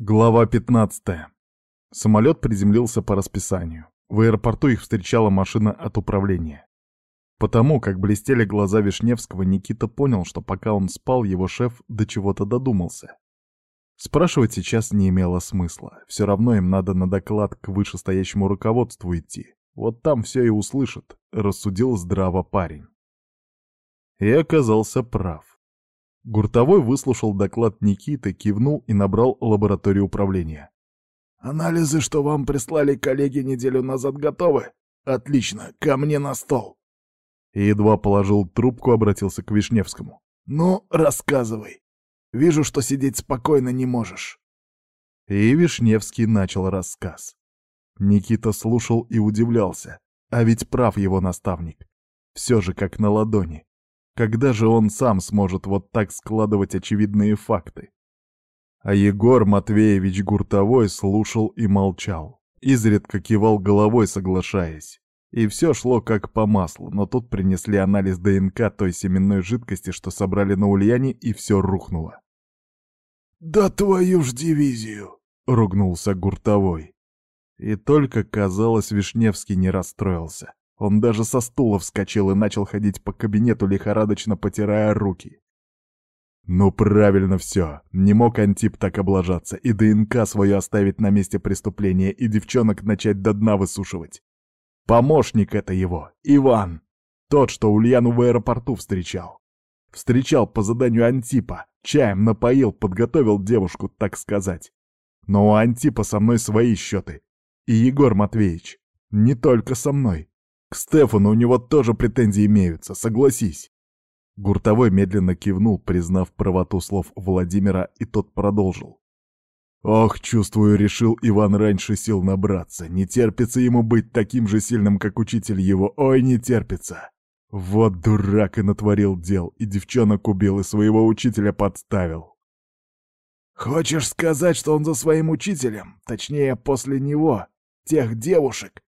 Глава 15. Самолет приземлился по расписанию. В аэропорту их встречала машина от управления. Потому как блестели глаза Вишневского, Никита понял, что пока он спал, его шеф до чего-то додумался. Спрашивать сейчас не имело смысла. Все равно им надо на доклад к вышестоящему руководству идти. Вот там все и услышат, рассудил здраво парень. И оказался прав. Гуртовой выслушал доклад Никиты, кивнул и набрал лабораторию управления. «Анализы, что вам прислали коллеги неделю назад, готовы? Отлично, ко мне на стол!» И едва положил трубку, обратился к Вишневскому. «Ну, рассказывай. Вижу, что сидеть спокойно не можешь». И Вишневский начал рассказ. Никита слушал и удивлялся. А ведь прав его наставник. Все же как на ладони. Когда же он сам сможет вот так складывать очевидные факты? А Егор Матвеевич Гуртовой слушал и молчал, изредка кивал головой, соглашаясь. И все шло как по маслу, но тут принесли анализ ДНК той семенной жидкости, что собрали на Ульяне, и все рухнуло. «Да твою ж дивизию!» — ругнулся Гуртовой. И только, казалось, Вишневский не расстроился. Он даже со стула вскочил и начал ходить по кабинету, лихорадочно потирая руки. Ну правильно все. Не мог Антип так облажаться и ДНК свою оставить на месте преступления и девчонок начать до дна высушивать. Помощник это его, Иван. Тот, что Ульяну в аэропорту встречал. Встречал по заданию Антипа, чаем напоил, подготовил девушку, так сказать. Но у Антипа со мной свои счеты. И Егор Матвеевич. Не только со мной. К Стефану у него тоже претензии имеются, согласись. Гуртовой медленно кивнул, признав правоту слов Владимира, и тот продолжил. Ох, чувствую, решил Иван раньше сил набраться. Не терпится ему быть таким же сильным, как учитель его. Ой, не терпится. Вот дурак и натворил дел, и девчонок убил, и своего учителя подставил. Хочешь сказать, что он за своим учителем, точнее, после него, тех девушек,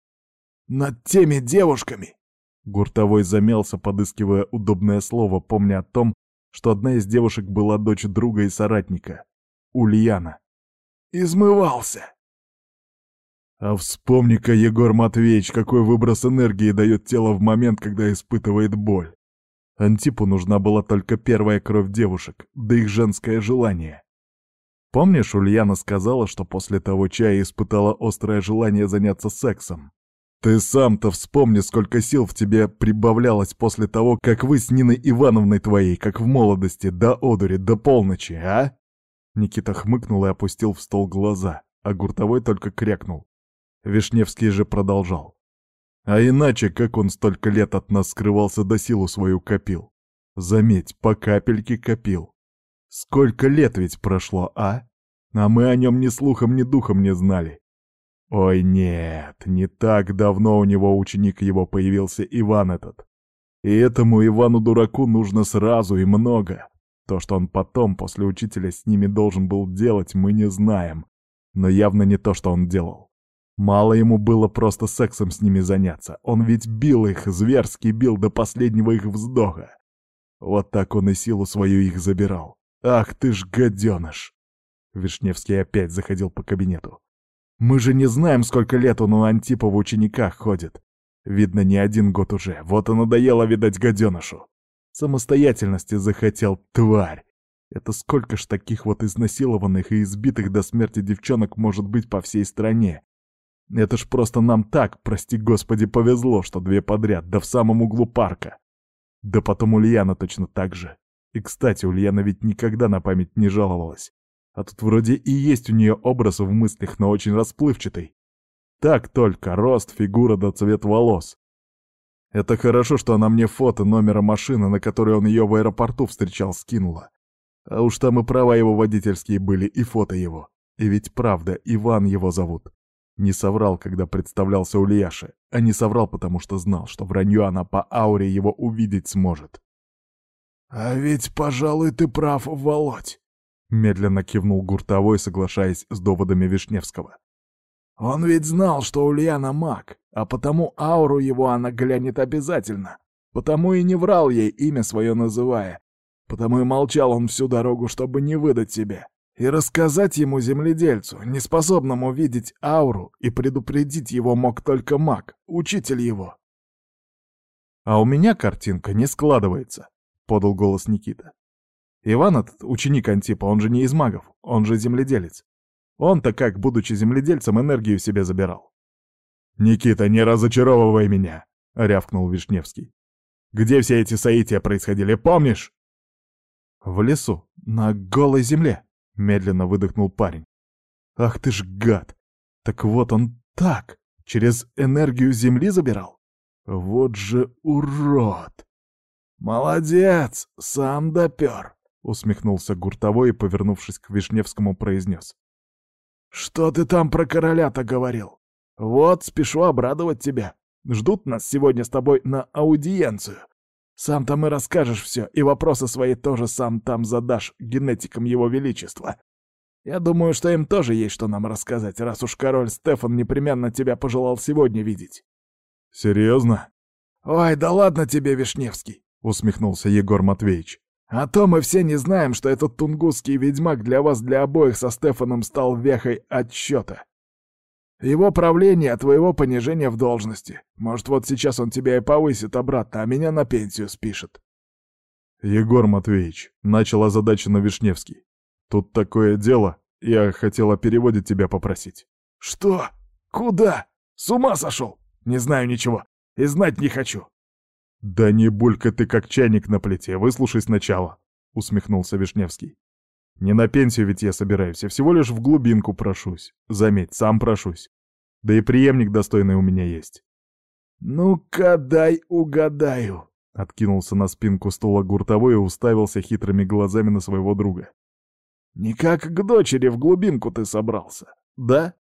над теми девушками!» Гуртовой замялся, подыскивая удобное слово, помня о том, что одна из девушек была дочь друга и соратника — Ульяна. «Измывался!» А вспомни-ка, Егор Матвеевич, какой выброс энергии дает тело в момент, когда испытывает боль. Антипу нужна была только первая кровь девушек, да их женское желание. Помнишь, Ульяна сказала, что после того чая испытала острое желание заняться сексом? Ты сам-то вспомни, сколько сил в тебе прибавлялось после того, как вы с Ниной Ивановной твоей, как в молодости, до одури, до полночи, а?» Никита хмыкнул и опустил в стол глаза, а Гуртовой только крякнул. Вишневский же продолжал. А иначе, как он столько лет от нас скрывался, до силу свою копил? Заметь, по капельке копил. Сколько лет ведь прошло, а? А мы о нем ни слухом, ни духом не знали. Ой, нет, не так давно у него ученик его появился Иван этот. И этому Ивану-дураку нужно сразу и много. То, что он потом, после учителя, с ними должен был делать, мы не знаем. Но явно не то, что он делал. Мало ему было просто сексом с ними заняться. Он ведь бил их, зверски бил до последнего их вздоха. Вот так он и силу свою их забирал. Ах ты ж гаденыш! Вишневский опять заходил по кабинету. Мы же не знаем, сколько лет он у Антипа в учениках ходит. Видно, не один год уже. Вот и надоело, видать, гаденышу. Самостоятельности захотел, тварь. Это сколько ж таких вот изнасилованных и избитых до смерти девчонок может быть по всей стране? Это ж просто нам так, прости господи, повезло, что две подряд, да в самом углу парка. Да потом Ульяна точно так же. И, кстати, Ульяна ведь никогда на память не жаловалась. А тут вроде и есть у нее образ в мыслях, но очень расплывчатый. Так только рост, фигура да цвет волос. Это хорошо, что она мне фото номера машины, на которой он ее в аэропорту встречал, скинула. А уж там и права его водительские были, и фото его. И ведь правда, Иван его зовут. Не соврал, когда представлялся Ульяше, а не соврал, потому что знал, что вранье она по ауре его увидеть сможет. «А ведь, пожалуй, ты прав, Володь», Медленно кивнул Гуртовой, соглашаясь с доводами Вишневского. «Он ведь знал, что Ульяна маг, а потому ауру его она глянет обязательно. Потому и не врал ей, имя свое называя. Потому и молчал он всю дорогу, чтобы не выдать себя. и рассказать ему земледельцу, неспособному видеть ауру, и предупредить его мог только маг, учитель его. «А у меня картинка не складывается», — подал голос Никита. «Иван этот, ученик Антипа, он же не из магов, он же земледелец. Он-то как, будучи земледельцем, энергию себе забирал». «Никита, не разочаровывай меня!» — рявкнул Вишневский. «Где все эти соития происходили, помнишь?» «В лесу, на голой земле», Медленно выдохнул парень. Ах ты ж гад! Так вот он так, через энергию Земли забирал? Вот же урод! Молодец, сам допер, усмехнулся Гуртовой и, повернувшись к Вишневскому, произнес. Что ты там про короля-то говорил? Вот, спешу обрадовать тебя. Ждут нас сегодня с тобой на аудиенцию. Сам там и расскажешь все, и вопросы свои тоже сам там задашь генетикам его величества. Я думаю, что им тоже есть что нам рассказать, раз уж король Стефан непременно тебя пожелал сегодня видеть. Серьезно? Ой, да ладно тебе, Вишневский, усмехнулся Егор Матвеевич. А то мы все не знаем, что этот тунгусский ведьмак для вас, для обоих со Стефаном стал вехой отсчета. Его правление, твоего понижения в должности. Может, вот сейчас он тебя и повысит обратно, а меня на пенсию спишет. Егор Матвеевич, начал озадаченно Вишневский. Тут такое дело, я хотел о переводе тебя попросить. Что? Куда? С ума сошел? Не знаю ничего. И знать не хочу. Да не булька ты как чайник на плите, выслушай сначала, усмехнулся Вишневский. Не на пенсию ведь я собираюсь, я всего лишь в глубинку прошусь. Заметь, сам прошусь. Да и преемник достойный у меня есть. «Ну-ка, дай угадаю», — откинулся на спинку стула гуртовой и уставился хитрыми глазами на своего друга. «Никак к дочери в глубинку ты собрался, да?»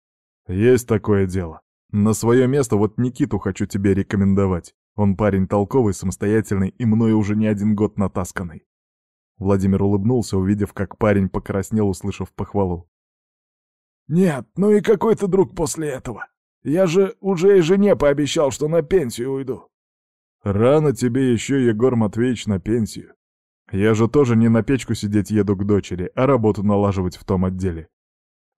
«Есть такое дело. На свое место вот Никиту хочу тебе рекомендовать. Он парень толковый, самостоятельный и мною уже не один год натасканный. Владимир улыбнулся, увидев, как парень покраснел, услышав похвалу. «Нет, ну и какой ты друг после этого? Я же уже и жене пообещал, что на пенсию уйду». «Рано тебе еще, Егор Матвеевич, на пенсию. Я же тоже не на печку сидеть еду к дочери, а работу налаживать в том отделе.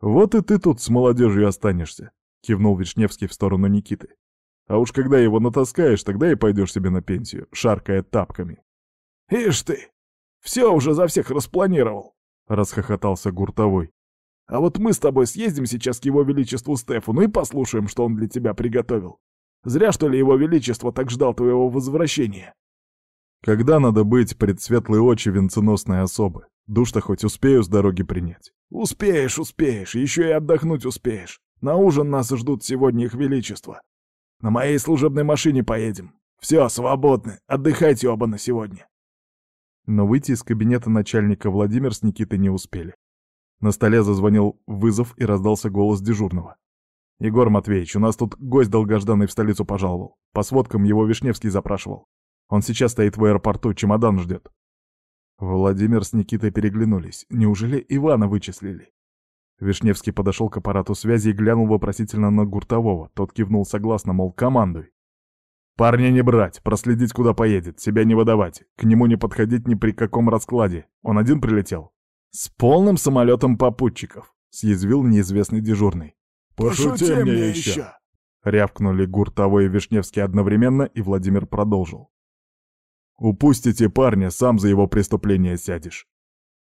Вот и ты тут с молодежью останешься», — кивнул Вишневский в сторону Никиты. «А уж когда его натаскаешь, тогда и пойдешь себе на пенсию, шаркая тапками». «Ишь ты!» Все уже за всех распланировал!» — расхохотался Гуртовой. «А вот мы с тобой съездим сейчас к его величеству Стефану и послушаем, что он для тебя приготовил. Зря, что ли, его величество так ждал твоего возвращения?» «Когда надо быть пред светлые очи венценосной особы? Душ-то хоть успею с дороги принять?» «Успеешь, успеешь, еще и отдохнуть успеешь. На ужин нас ждут сегодня их величество. На моей служебной машине поедем. Все, свободны, отдыхайте оба на сегодня». Но выйти из кабинета начальника Владимир с Никитой не успели. На столе зазвонил вызов и раздался голос дежурного. «Егор Матвеевич, у нас тут гость долгожданный в столицу пожаловал. По сводкам его Вишневский запрашивал. Он сейчас стоит в аэропорту, чемодан ждет». Владимир с Никитой переглянулись. Неужели Ивана вычислили? Вишневский подошел к аппарату связи и глянул вопросительно на Гуртового. Тот кивнул согласно, мол, командуй. Парня не брать, проследить, куда поедет, себя не выдавать, к нему не подходить ни при каком раскладе. Он один прилетел? С полным самолетом попутчиков, съязвил неизвестный дежурный. «Пошути мне еще!» Рявкнули Гуртовой и Вишневский одновременно, и Владимир продолжил. «Упустите парня, сам за его преступление сядешь.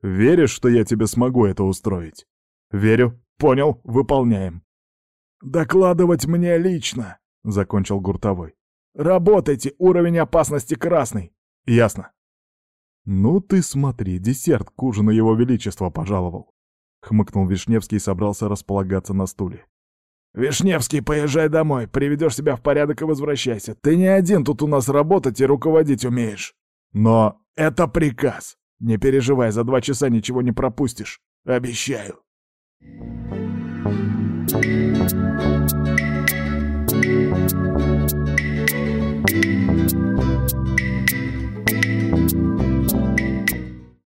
Веришь, что я тебе смогу это устроить?» «Верю. Понял. Выполняем». «Докладывать мне лично», — закончил Гуртовой. Работайте, уровень опасности красный. Ясно. Ну ты смотри, десерт к ужину его величества пожаловал. Хмыкнул Вишневский и собрался располагаться на стуле. «Вишневский, поезжай домой, приведешь себя в порядок и возвращайся. Ты не один тут у нас работать и руководить умеешь. Но это приказ. Не переживай, за два часа ничего не пропустишь. Обещаю». Thank you.